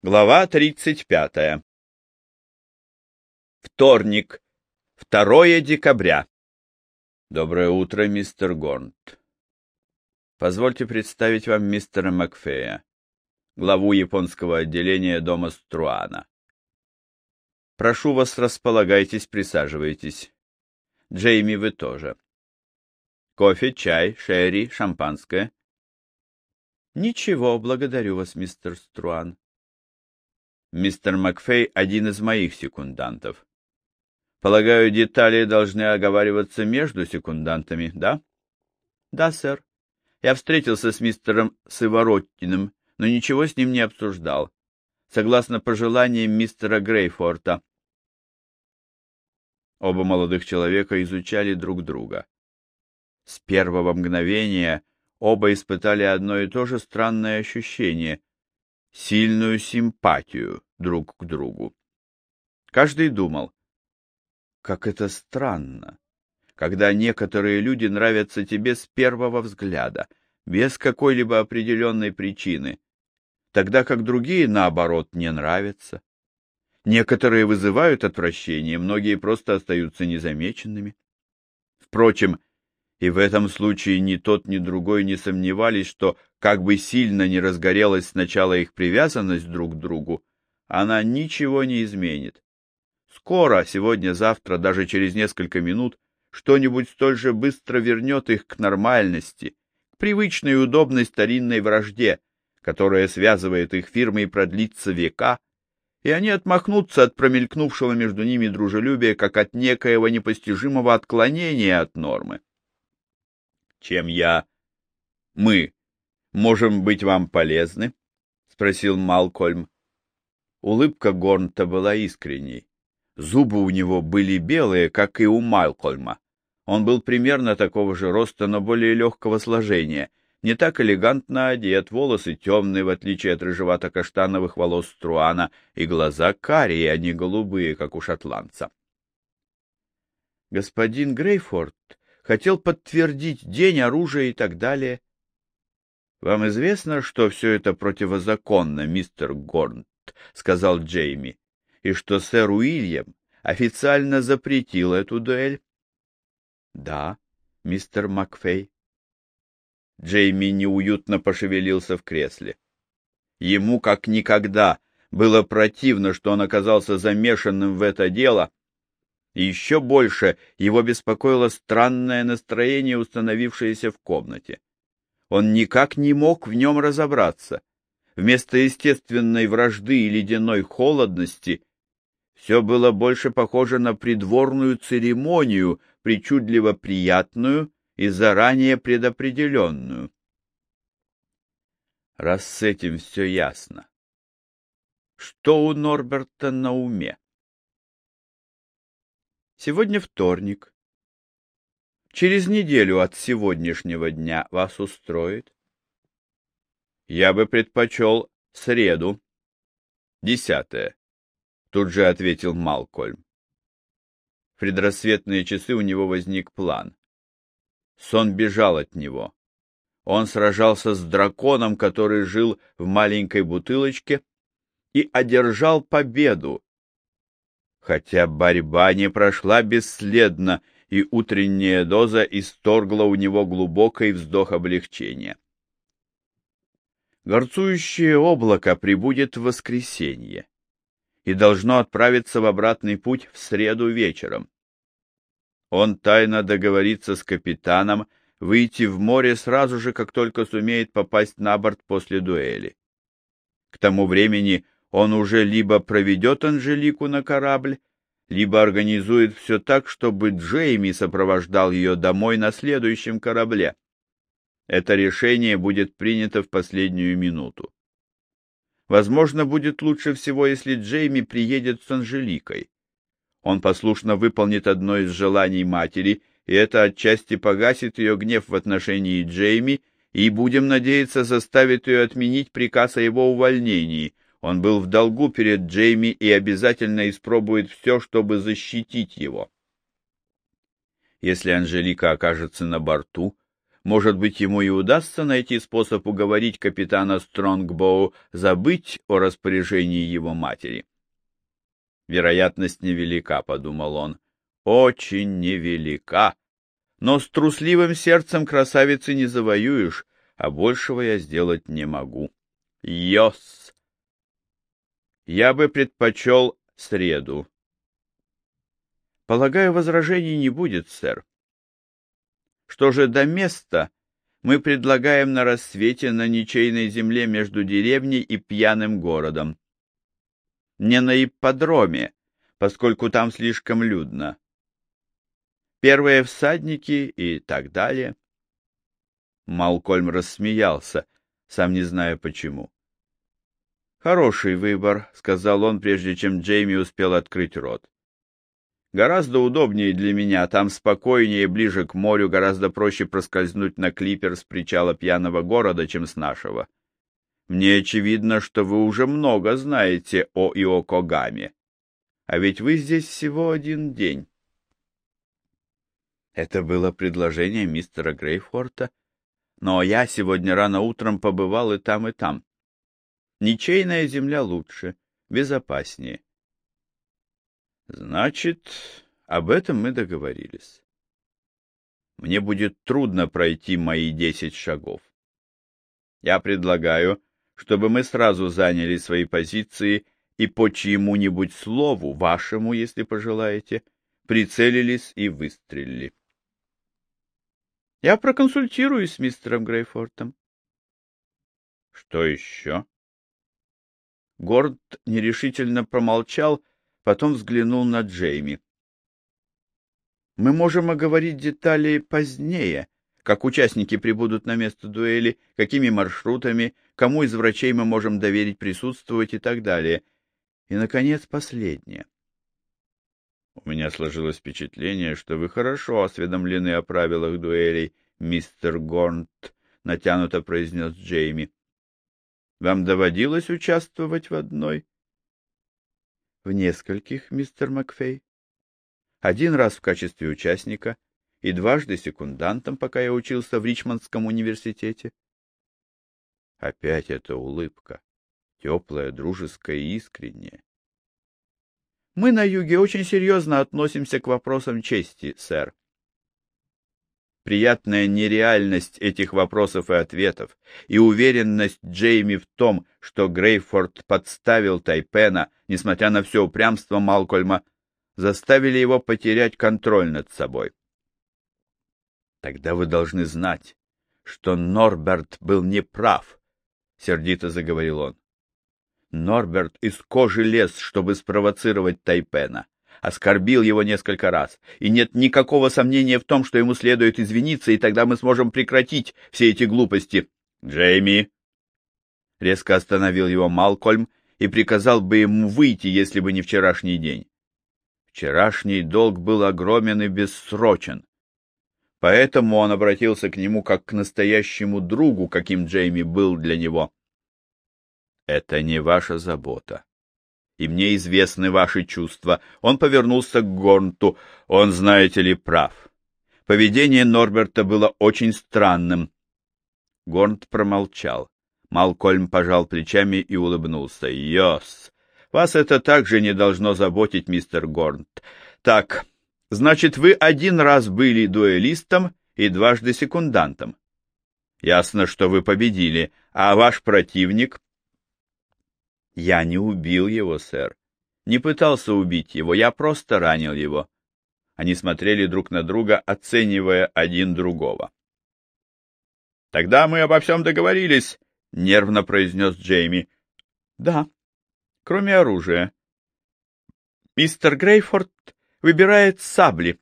Глава 35. Вторник, 2 декабря. Доброе утро, мистер Горнт. Позвольте представить вам мистера Макфея, главу японского отделения дома Струана. Прошу вас, располагайтесь, присаживайтесь. Джейми, вы тоже. Кофе, чай, шерри, шампанское. Ничего, благодарю вас, мистер Струан. Мистер Макфей — один из моих секундантов. Полагаю, детали должны оговариваться между секундантами, да? Да, сэр. Я встретился с мистером Сыворотиным, но ничего с ним не обсуждал. Согласно пожеланиям мистера Грейфорта. Оба молодых человека изучали друг друга. С первого мгновения оба испытали одно и то же странное ощущение сильную симпатию друг к другу. Каждый думал, как это странно, когда некоторые люди нравятся тебе с первого взгляда, без какой-либо определенной причины, тогда как другие, наоборот, не нравятся. Некоторые вызывают отвращение, многие просто остаются незамеченными. Впрочем, и в этом случае ни тот, ни другой не сомневались, что, как бы сильно ни разгорелась сначала их привязанность друг к другу, она ничего не изменит. Скоро, сегодня-завтра, даже через несколько минут, что-нибудь столь же быстро вернет их к нормальности, к привычной и удобной старинной вражде, которая связывает их фирмы и продлится века, и они отмахнутся от промелькнувшего между ними дружелюбия, как от некоего непостижимого отклонения от нормы чем я... Мы можем быть вам полезны? — спросил Малкольм. Улыбка Горнта была искренней. Зубы у него были белые, как и у Малкольма. Он был примерно такого же роста, но более легкого сложения, не так элегантно одет, волосы темные, в отличие от рыжевато-каштановых волос Струана, и глаза карие, а не голубые, как у шотландца. Господин Грейфорд хотел подтвердить день, оружие и так далее. — Вам известно, что все это противозаконно, мистер Горнт, — сказал Джейми, — и что сэр Уильям официально запретил эту дуэль? — Да, мистер Макфей. Джейми неуютно пошевелился в кресле. Ему как никогда было противно, что он оказался замешанным в это дело, и еще больше его беспокоило странное настроение, установившееся в комнате. Он никак не мог в нем разобраться. Вместо естественной вражды и ледяной холодности все было больше похоже на придворную церемонию, причудливо приятную и заранее предопределенную. Раз с этим все ясно, что у Норберта на уме? Сегодня вторник. Через неделю от сегодняшнего дня вас устроит? Я бы предпочел среду. Десятое. Тут же ответил Малкольм. В предрассветные часы у него возник план. Сон бежал от него. Он сражался с драконом, который жил в маленькой бутылочке, и одержал победу, хотя борьба не прошла бесследно, и утренняя доза исторгла у него глубокий вздох облегчения. Горцующее облако прибудет в воскресенье и должно отправиться в обратный путь в среду вечером. Он тайно договорится с капитаном выйти в море сразу же, как только сумеет попасть на борт после дуэли. К тому времени он уже либо проведет Анжелику на корабль, либо организует все так, чтобы Джейми сопровождал ее домой на следующем корабле. Это решение будет принято в последнюю минуту. Возможно, будет лучше всего, если Джейми приедет с Анжеликой. Он послушно выполнит одно из желаний матери, и это отчасти погасит ее гнев в отношении Джейми, и, будем надеяться, заставит ее отменить приказ о его увольнении — он был в долгу перед Джейми и обязательно испробует все, чтобы защитить его. Если Анжелика окажется на борту, может быть, ему и удастся найти способ уговорить капитана Стронгбоу забыть о распоряжении его матери. Вероятность невелика, — подумал он, — очень невелика. Но с трусливым сердцем красавицы не завоюешь, а большего я сделать не могу. Йос! Я бы предпочел среду. Полагаю, возражений не будет, сэр. Что же до места, мы предлагаем на рассвете на ничейной земле между деревней и пьяным городом. Не на ипподроме, поскольку там слишком людно. Первые всадники и так далее. Малкольм рассмеялся, сам не зная почему. «Хороший выбор», — сказал он, прежде чем Джейми успел открыть рот. Гораздо удобнее для меня, там спокойнее, ближе к морю, гораздо проще проскользнуть на клипер с причала пьяного города, чем с нашего. Мне очевидно, что вы уже много знаете о Иокогаме. А ведь вы здесь всего один день. Это было предложение мистера Грейфорта, но я сегодня рано утром побывал и там, и там. Ничейная земля лучше, безопаснее. Значит, об этом мы договорились. Мне будет трудно пройти мои десять шагов. Я предлагаю, чтобы мы сразу заняли свои позиции и по чьему-нибудь слову, вашему, если пожелаете, прицелились и выстрелили. Я проконсультируюсь с мистером Грейфортом. Что еще? Горд нерешительно промолчал, потом взглянул на Джейми. Мы можем оговорить детали позднее, как участники прибудут на место дуэли, какими маршрутами, кому из врачей мы можем доверить присутствовать и так далее. И, наконец, последнее. У меня сложилось впечатление, что вы хорошо осведомлены о правилах дуэлей, мистер Горнт, натянуто произнес Джейми. Вам доводилось участвовать в одной? — в нескольких, мистер Макфей. Один раз в качестве участника и дважды секундантом, пока я учился в Ричмондском университете. Опять эта улыбка, теплая, дружеская и искренняя. Мы на юге очень серьезно относимся к вопросам чести, сэр приятная нереальность этих вопросов и ответов и уверенность Джейми в том, что Грейфорд подставил Тайпена, несмотря на все упрямство Малкольма, заставили его потерять контроль над собой. «Тогда вы должны знать, что Норберт был неправ», — сердито заговорил он. «Норберт из кожи лез, чтобы спровоцировать Тайпена оскорбил его несколько раз, и нет никакого сомнения в том, что ему следует извиниться, и тогда мы сможем прекратить все эти глупости. Джейми!» Резко остановил его Малкольм и приказал бы ему выйти, если бы не вчерашний день. Вчерашний долг был огромен и бессрочен. Поэтому он обратился к нему как к настоящему другу, каким Джейми был для него. «Это не ваша забота и мне известны ваши чувства. Он повернулся к Горнту. Он, знаете ли, прав. Поведение Норберта было очень странным. Горнт промолчал. Малкольм пожал плечами и улыбнулся. «Йос, вас это также не должно заботить, мистер Горнт. Так, значит, вы один раз были дуэлистом и дважды секундантом. Ясно, что вы победили, а ваш противник я не убил его, сэр. Не пытался убить его, я просто ранил его. Они смотрели друг на друга, оценивая один другого. Тогда мы обо всем договорились, нервно произнес Джейми. Да, кроме оружия. Мистер Грейфорд выбирает сабли.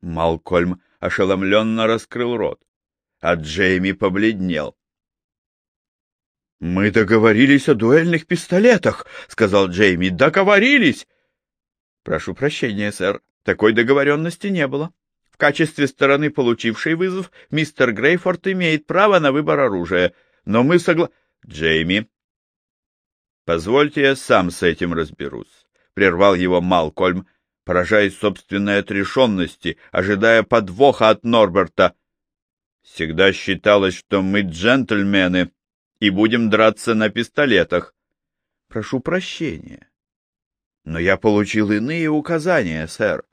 Малкольм ошеломленно раскрыл рот, а Джейми побледнел. «Мы договорились о дуэльных пистолетах», — сказал Джейми. «Договорились!» «Прошу прощения, сэр, такой договоренности не было. В качестве стороны, получившей вызов, мистер Грейфорд имеет право на выбор оружия, но мы согла...» «Джейми, позвольте я сам с этим разберусь», — прервал его Малкольм, поражаясь собственной отрешенности, ожидая подвоха от Норберта. Всегда считалось, что мы джентльмены и будем драться на пистолетах. Прошу прощения. Но я получил иные указания, сэр.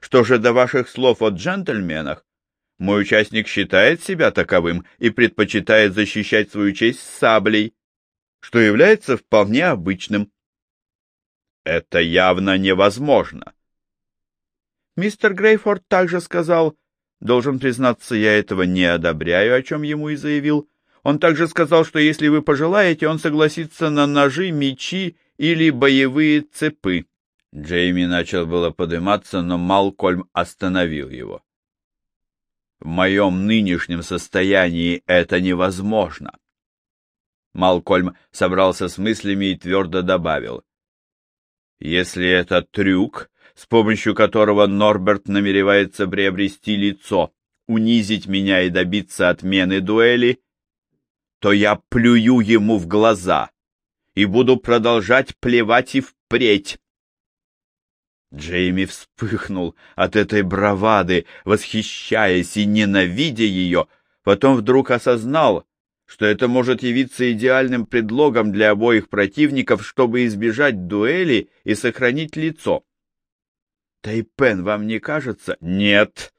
Что же до ваших слов о джентльменах? Мой участник считает себя таковым и предпочитает защищать свою честь саблей, что является вполне обычным. Это явно невозможно. Мистер Грейфорд также сказал, должен признаться, я этого не одобряю, о чем ему и заявил. Он также сказал, что если вы пожелаете, он согласится на ножи, мечи или боевые цепы. Джейми начал было подниматься, но Малкольм остановил его. В моем нынешнем состоянии это невозможно. Малкольм собрался с мыслями и твердо добавил. Если это трюк, с помощью которого Норберт намеревается приобрести лицо, унизить меня и добиться отмены дуэли, то я плюю ему в глаза и буду продолжать плевать и впредь. Джейми вспыхнул от этой бравады, восхищаясь и ненавидя ее, потом вдруг осознал, что это может явиться идеальным предлогом для обоих противников, чтобы избежать дуэли и сохранить лицо. Тайпен, вам не кажется? Нет.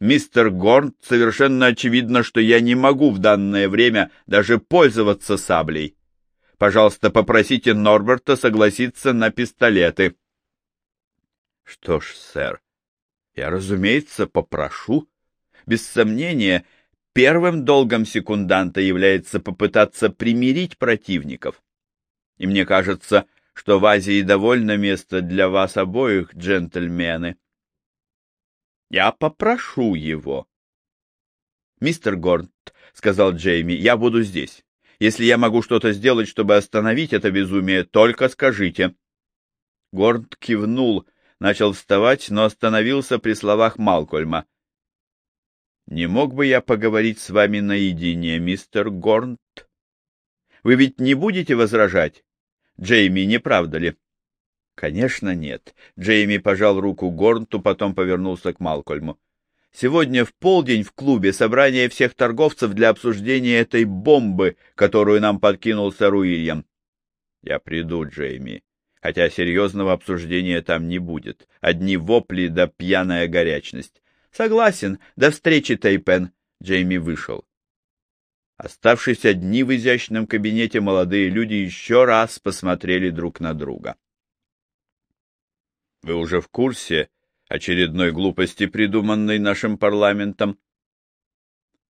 Мистер Горн, совершенно очевидно, что я не могу в данное время даже пользоваться саблей. Пожалуйста, попросите Норберта согласиться на пистолеты. Что ж, сэр, я, разумеется, попрошу. Без сомнения, первым долгом секунданта является попытаться примирить противников. И мне кажется, что в Азии довольно места для вас обоих, джентльмены. Я попрошу его. Мистер Горнт, — сказал Джейми, — я буду здесь. Если я могу что-то сделать, чтобы остановить это безумие, только скажите. Горнт кивнул, начал вставать, но остановился при словах Малкольма. «Не мог бы я поговорить с вами наедине, мистер Горнт? Вы ведь не будете возражать? Джейми, не правда ли?» «Конечно нет». Джейми пожал руку Горнту, потом повернулся к Малкольму. «Сегодня в полдень в клубе собрание всех торговцев для обсуждения этой бомбы, которую нам подкинул сэр Уильям». «Я приду, Джейми хотя серьезного обсуждения там не будет. Одни вопли да пьяная горячность. Согласен, до встречи, Тайпен. Джейми вышел. Оставшись одни в изящном кабинете, молодые люди еще раз посмотрели друг на друга. Вы уже в курсе очередной глупости, придуманной нашим парламентом?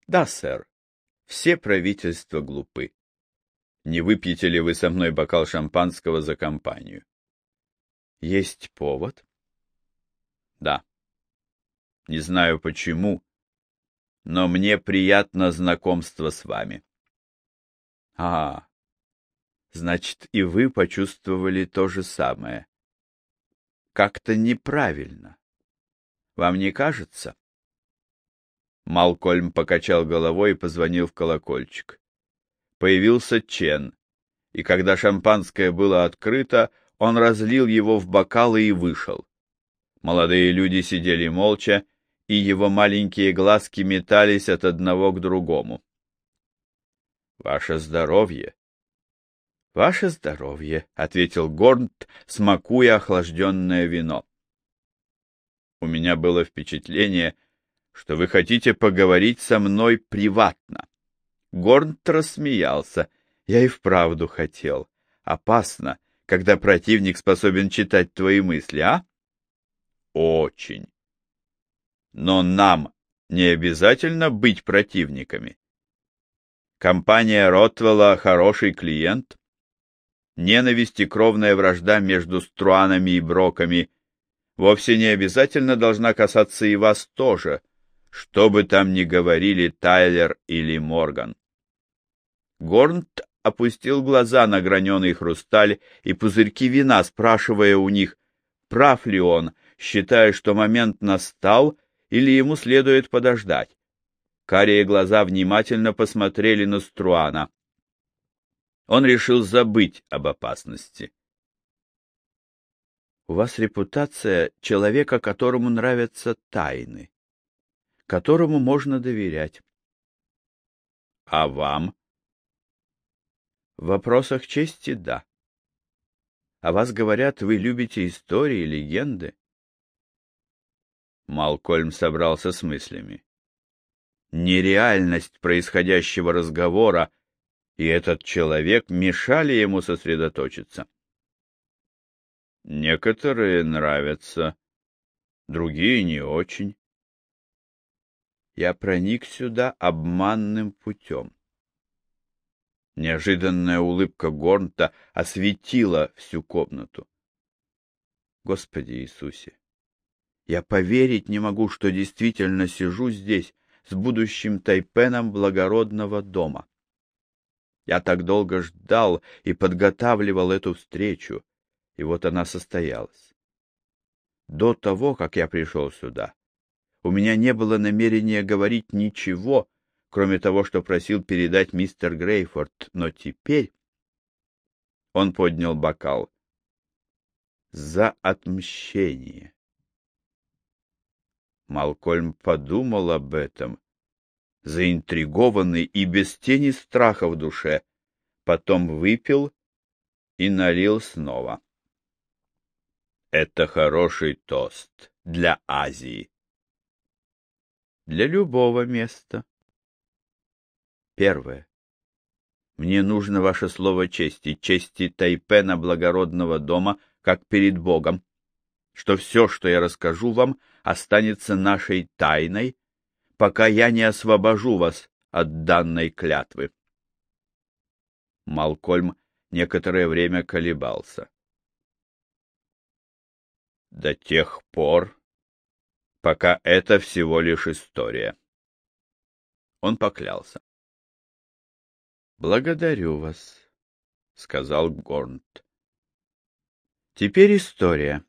Да, сэр. Все правительства глупы не выпьете ли вы со мной бокал шампанского за компанию? Есть повод? Да. Не знаю почему, но мне приятно знакомство с вами. А, значит, и вы почувствовали то же самое. Как-то неправильно. Вам не кажется? Малкольм покачал головой и позвонил в колокольчик появился Чен, и когда шампанское было открыто, он разлил его в бокалы и вышел. Молодые люди сидели молча, и его маленькие глазки метались от одного к другому. «Ваше здоровье!» «Ваше здоровье!» — ответил Горнт, смакуя охлажденное вино. «У меня было впечатление, что вы хотите поговорить со мной приватно». Горнт рассмеялся. Я и вправду хотел. Опасно, когда противник способен читать твои мысли, а? Очень. Но нам не обязательно быть противниками. Компания Ротвелла — хороший клиент. Ненависть и кровная вражда между Струанами и Броками вовсе не обязательно должна касаться и вас тоже, что бы там ни говорили Тайлер или Морган. Горнт опустил глаза на граненый хрусталь и пузырьки вина, спрашивая у них, прав ли он, считая, что момент настал или ему следует подождать. Карие глаза внимательно посмотрели на Струана. Он решил забыть об опасности. У вас репутация человека, которому нравятся тайны, которому можно доверять. А вам? В вопросах чести — да. О вас говорят, вы любите истории, легенды. Малкольм собрался с мыслями. Нереальность происходящего разговора и этот человек мешали ему сосредоточиться. Некоторые нравятся, другие не очень. Я проник сюда обманным путем. Неожиданная улыбка Горнта осветила всю комнату. Господи Иисусе! Я поверить не могу, что действительно сижу здесь с будущим тайпеном благородного дома. Я так долго ждал и подготавливал эту встречу, и вот она состоялась. До того, как я пришел сюда, у меня не было намерения говорить ничего, кроме того, что просил передать мистер Грейфорд, но теперь... Он поднял бокал. За отмщение. Малкольм подумал об этом, заинтригованный и без тени страха в душе, потом выпил и налил снова. Это хороший тост для Азии. Для любого места. Первое. Мне нужно ваше слово чести, чести Тайпена благородного дома, как перед Богом, что все, что я расскажу вам, останется нашей тайной, пока я не освобожу вас от данной клятвы. Малкольм некоторое время колебался. До тех пор, пока это всего лишь история. Он поклялся. «Благодарю вас», — сказал Горнт. «Теперь история.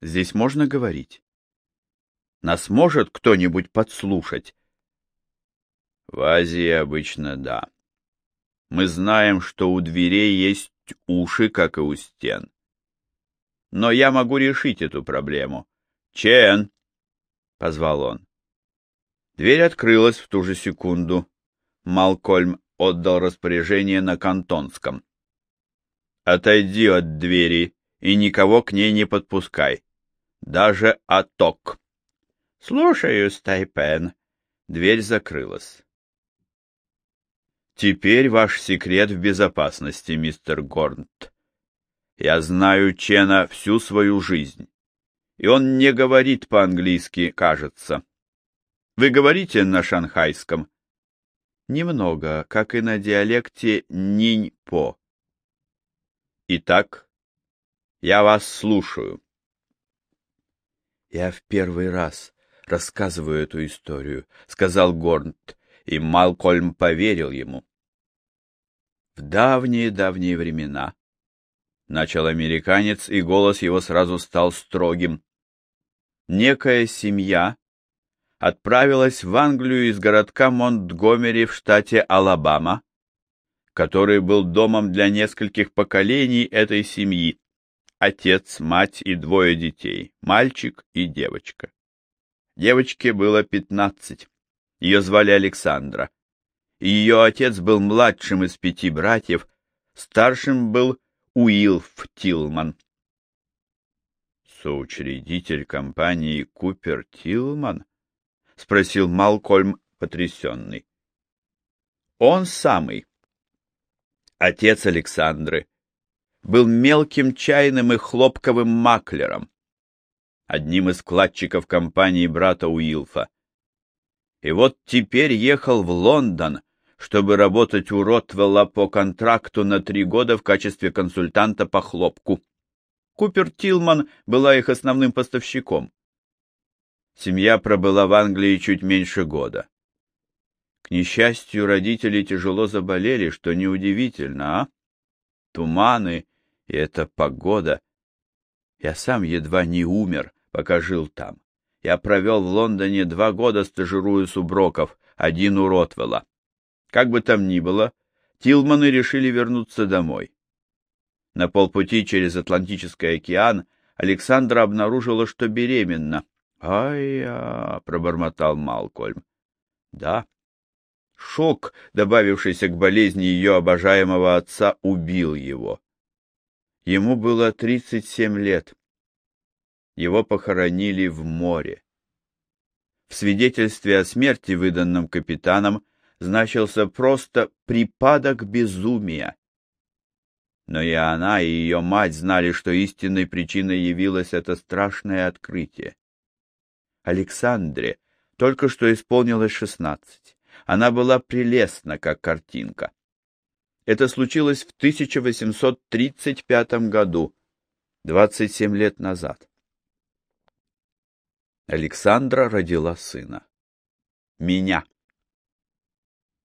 Здесь можно говорить. Нас может кто-нибудь подслушать?» «В Азии обычно да. Мы знаем, что у дверей есть уши, как и у стен. Но я могу решить эту проблему. Чен!» — позвал он. Дверь открылась в ту же секунду. Малкольм отдал распоряжение на кантонском. «Отойди от двери и никого к ней не подпускай. Даже Аток». «Слушаюсь, Тайпен». Дверь закрылась. «Теперь ваш секрет в безопасности, мистер Горнт. Я знаю Чена всю свою жизнь, и он не говорит по-английски, кажется. Вы говорите на шанхайском?» немного, как и на диалекте Нинь-По. Итак, я вас слушаю. Я в первый раз рассказываю эту историю, сказал Горнт, и Малкольм поверил ему. В давние-давние времена начал американец, и голос его сразу стал строгим. Некая семья отправилась в Англию из городка Монтгомери в штате Алабама, который был домом для нескольких поколений этой семьи. Отец, мать и двое детей, мальчик и девочка. Девочке было пятнадцать. Ее звали Александра. И ее отец был младшим из пяти братьев, старшим был Уилф Тилман. Соучредитель компании Купер Тилман — спросил Малкольм, потрясенный. Он самый. Отец Александры был мелким чайным и хлопковым маклером, одним из вкладчиков компании брата Уилфа. И вот теперь ехал в Лондон, чтобы работать у Ротвелла по контракту на три года в качестве консультанта по хлопку. Купер Тилман была их основным поставщиком. Семья пробыла в Англии чуть меньше года. К несчастью, родители тяжело заболели, что неудивительно, а? Туманы и эта погода. Я сам едва не умер, пока жил там. Я провел в Лондоне два года, стажируясь у Броков, один у Ротвелла. Как бы там ни было, Тилманы решили вернуться домой. На полпути через Атлантический океан Александра обнаружила, что беременна. «Ай-я!» — пробормотал Малкольм. «Да». Шок, добавившийся к болезни ее обожаемого отца, убил его. Ему было тридцать семь лет. Его похоронили в море. В свидетельстве о смерти, выданном капитаном, значился просто «припадок безумия». Но и она, и ее мать знали, что истинной причиной явилось это страшное открытие. Александре только что исполнилось шестнадцать. Она была прелестна, как картинка. Это случилось в 1835 году, 27 лет назад. Александра родила сына. Меня.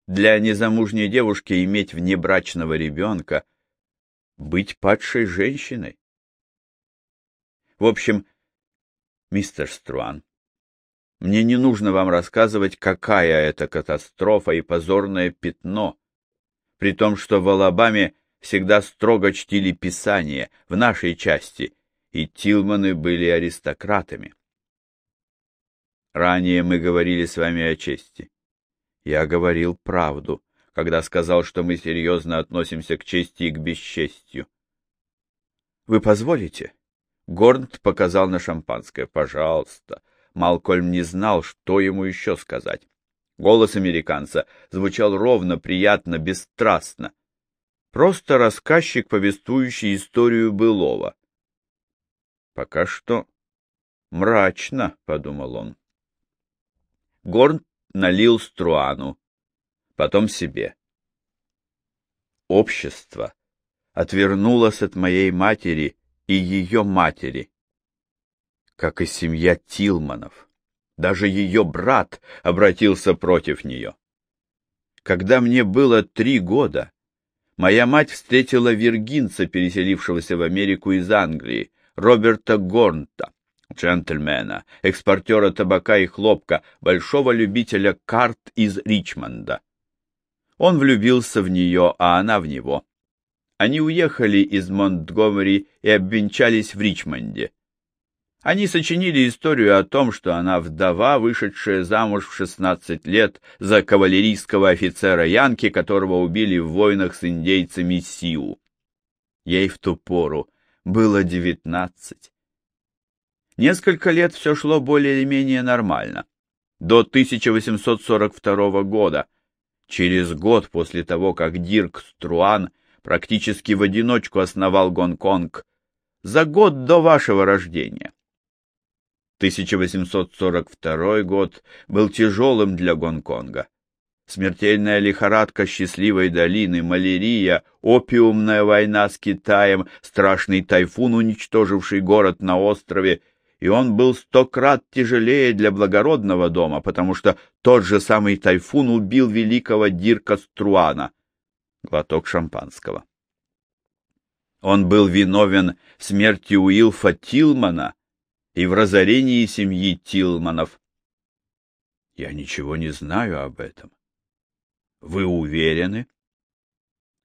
Для незамужней девушки иметь внебрачного ребенка — быть падшей женщиной. В общем, мистер Струан, мне не нужно вам рассказывать, какая это катастрофа и позорное пятно, при том, что в Алабаме всегда строго чтили Писание в нашей части, и Тилманы были аристократами. Ранее мы говорили с вами о чести. Я говорил правду когда сказал, что мы серьезно относимся к чести и к бесчестью. — Вы позволите? Горнт показал на шампанское. — Пожалуйста. Малкольм не знал, что ему еще сказать. Голос американца звучал ровно, приятно, бесстрастно. Просто рассказчик, повествующий историю былого. Пока что мрачно, — подумал он. Горн налил струану, потом себе. Общество отвернулось от моей матери и ее матери, как и семья Тилманов. Даже ее брат обратился против нее. Когда мне было три года, моя мать встретила виргинца, переселившегося в Америку из Англии, Роберта Горнта, джентльмена, экспортера табака и хлопка, большого любителя карт из Ричмонда. Он влюбился в нее, а она в него. Они уехали из Монтгомери и обвенчались в Ричмонде. Они сочинили историю о том, что она вдова, вышедшая замуж в 16 лет за кавалерийского офицера Янки, которого убили в войнах с индейцами Сиу. Ей в ту пору было девятнадцать. Несколько лет все шло более-менее нормально. До 1842 года, Через год после того, как Дирк Струан практически в одиночку основал Гонконг, за год до вашего рождения. 1842 год был тяжелым для Гонконга. Смертельная лихорадка счастливой долины, малярия, опиумная война с Китаем, страшный тайфун, уничтоживший город на острове — и он был сто крат тяжелее для благородного дома, потому что тот же самый тайфун убил великого Дирка Струана. Глоток шампанского. Он был виновен в смерти Уилфа Тилмана и в разорении семьи Тилманов. Я ничего не знаю об этом. Вы уверены?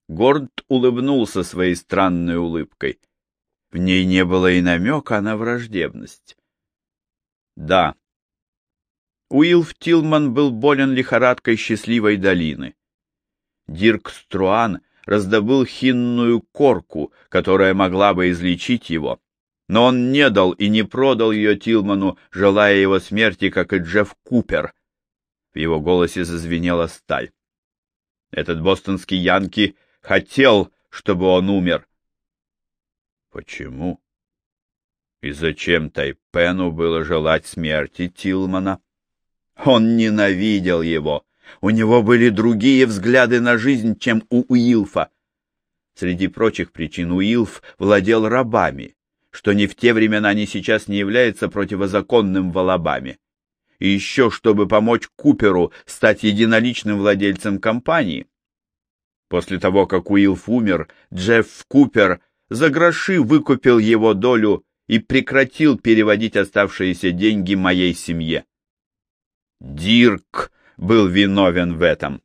Горд улыбнулся своей странной улыбкой. В ней не было и намека на враждебность. Да. Уилф Тилман был болен лихорадкой счастливой долины. Дирк Струан раздобыл хинную корку, которая могла бы излечить его, но он не дал и не продал ее Тилману, желая его смерти, как и Джефф Купер. В его голосе зазвенела сталь. Этот бостонский Янки хотел, чтобы он умер, Почему? И зачем Тайпену было желать смерти Тилмана? Он ненавидел его. У него были другие взгляды на жизнь, чем у Уилфа. Среди прочих причин Уилф владел рабами, что ни в те времена, ни сейчас не является противозаконным в Алабаме. И еще, чтобы помочь Куперу стать единоличным владельцем компании. После того, как Уилф умер, Джефф Купер — за гроши выкупил его долю и прекратил переводить оставшиеся деньги моей семье. Дирк был виновен в этом.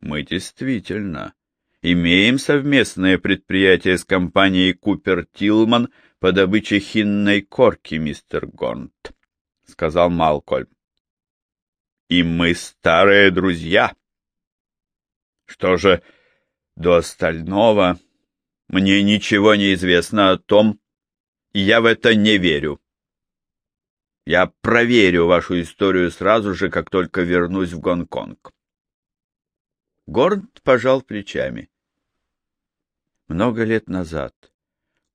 Мы действительно имеем совместное предприятие с компанией Купер Тилман по добыче хинной корки, мистер Гонт, — сказал Малкольм. И мы старые друзья. Что же до остального, мне ничего не известно о том, и я в это не верю. Я проверю вашу историю сразу же, как только вернусь в Гонконг. Горд пожал плечами. Много лет назад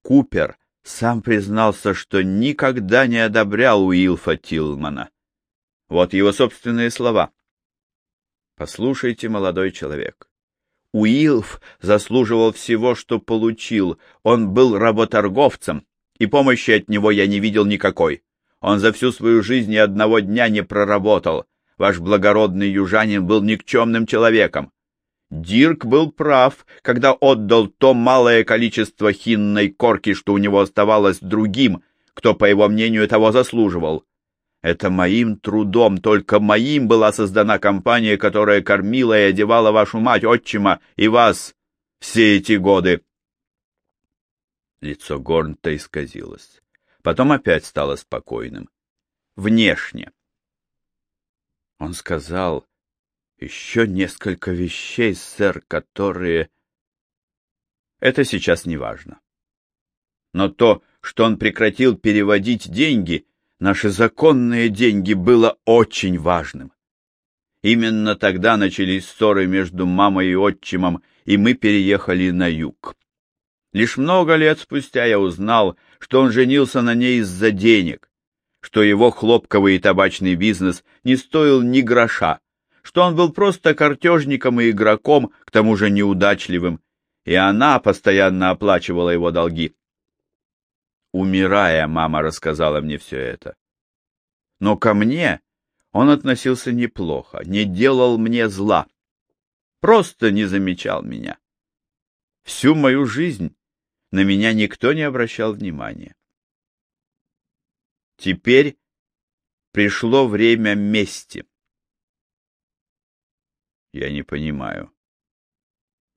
Купер сам признался, что никогда не одобрял Уилфа Тилмана. Вот его собственные слова. Послушайте, молодой человек. Уилф заслуживал всего, что получил. Он был работорговцем, и помощи от него я не видел никакой. Он за всю свою жизнь ни одного дня не проработал. Ваш благородный южанин был никчемным человеком. Дирк был прав, когда отдал то малое количество хинной корки, что у него оставалось другим, кто, по его мнению, того заслуживал. Это моим трудом, только моим была создана компания, которая кормила и одевала вашу мать, отчима и вас все эти годы. Лицо Горнта исказилось. Потом опять стало спокойным. Внешне. Он сказал, еще несколько вещей, сэр, которые... Это сейчас не важно. Но то, что он прекратил переводить деньги, наши законные деньги, было очень важным. Именно тогда начались ссоры между мамой и отчимом, и мы переехали на юг. Лишь много лет спустя я узнал, что он женился на ней из-за денег, что его хлопковый и табачный бизнес не стоил ни гроша, что он был просто картежником и игроком, к тому же неудачливым, и она постоянно оплачивала его долги. Умирая, мама рассказала мне все это. Но ко мне он относился неплохо, не делал мне зла, просто не замечал меня. Всю мою жизнь на меня никто не обращал внимания. Теперь пришло время мести. Я не понимаю.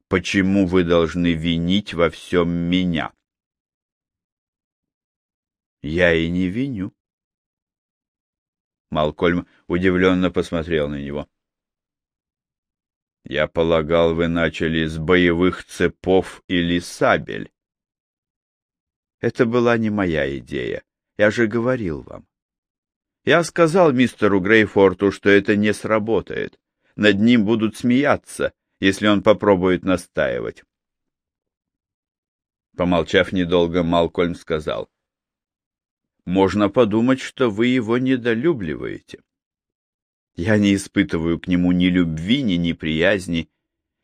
Почему вы должны винить во всем меня? Я и не виню. Малкольм удивленно посмотрел на него. Я полагал, вы начали с боевых цепов или сабель. Это была не моя идея. Я же говорил вам. Я сказал мистеру Грейфорту, что это не сработает над ним будут смеяться, если он попробует настаивать. Помолчав недолго, Малкольм сказал, «Можно подумать, что вы его недолюбливаете. Я не испытываю к нему ни любви, ни неприязни.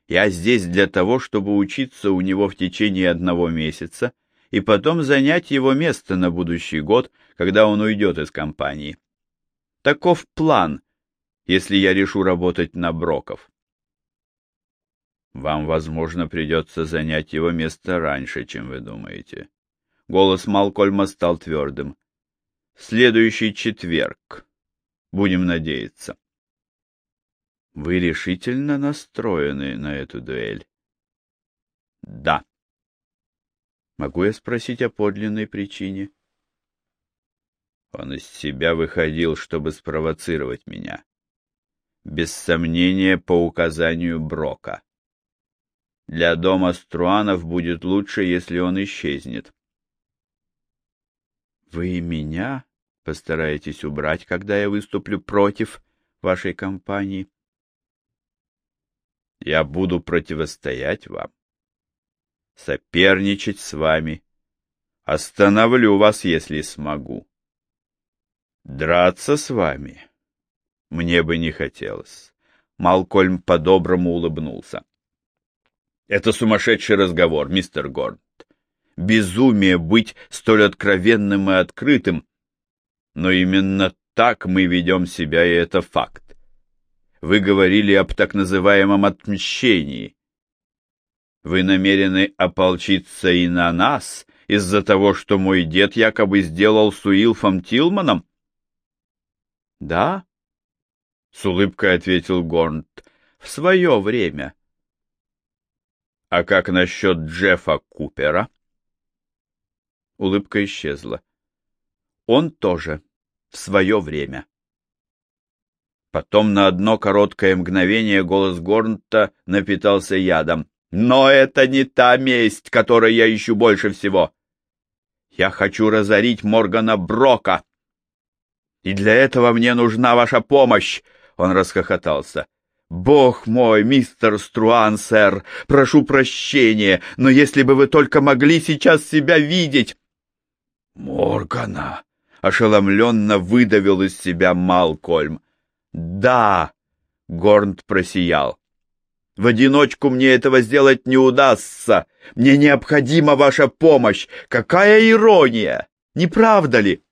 Я здесь для того, чтобы учиться у него в течение одного месяца и потом занять его место на будущий год, когда он уйдет из компании. Таков план, если я решу работать на Броков. Вам, возможно, придется занять его место раньше, чем вы думаете. Голос Малкольма стал твердым. Следующий четверг. Будем надеяться. Вы решительно настроены на эту дуэль? Да. Могу я спросить о подлинной причине? Он из себя выходил, чтобы спровоцировать меня без сомнения, по указанию Брока. Для дома Струанов будет лучше, если он исчезнет. Вы меня постараетесь убрать, когда я выступлю против вашей компании? Я буду противостоять вам, соперничать с вами, остановлю вас, если смогу. Драться с вами — мне бы не хотелось. Малкольм по-доброму улыбнулся. Это сумасшедший разговор, мистер Горд. Безумие быть столь откровенным и открытым. Но именно так мы ведем себя, и это факт. Вы говорили об так называемом отмщении. Вы намерены ополчиться и на нас из-за того, что мой дед якобы сделал с Уилфом Тилманом? Да, — с улыбкой ответил Горнт. — В свое время. А как насчет Джеффа Купера? Улыбка исчезла. Он тоже, в свое время. Потом на одно короткое мгновение голос Горнта напитался ядом. «Но это не та месть, которой я ищу больше всего. Я хочу разорить Моргана Брока. И для этого мне нужна ваша помощь!» Он расхохотался. «Бог мой, мистер Струан, сэр, прошу прощения, но если бы вы только могли сейчас себя видеть...» «Моргана!» — ошеломленно выдавил из себя Малкольм. «Да!» — Горнт просиял. «В одиночку мне этого сделать не удастся. Мне необходима ваша помощь. Какая ирония! Не правда ли?»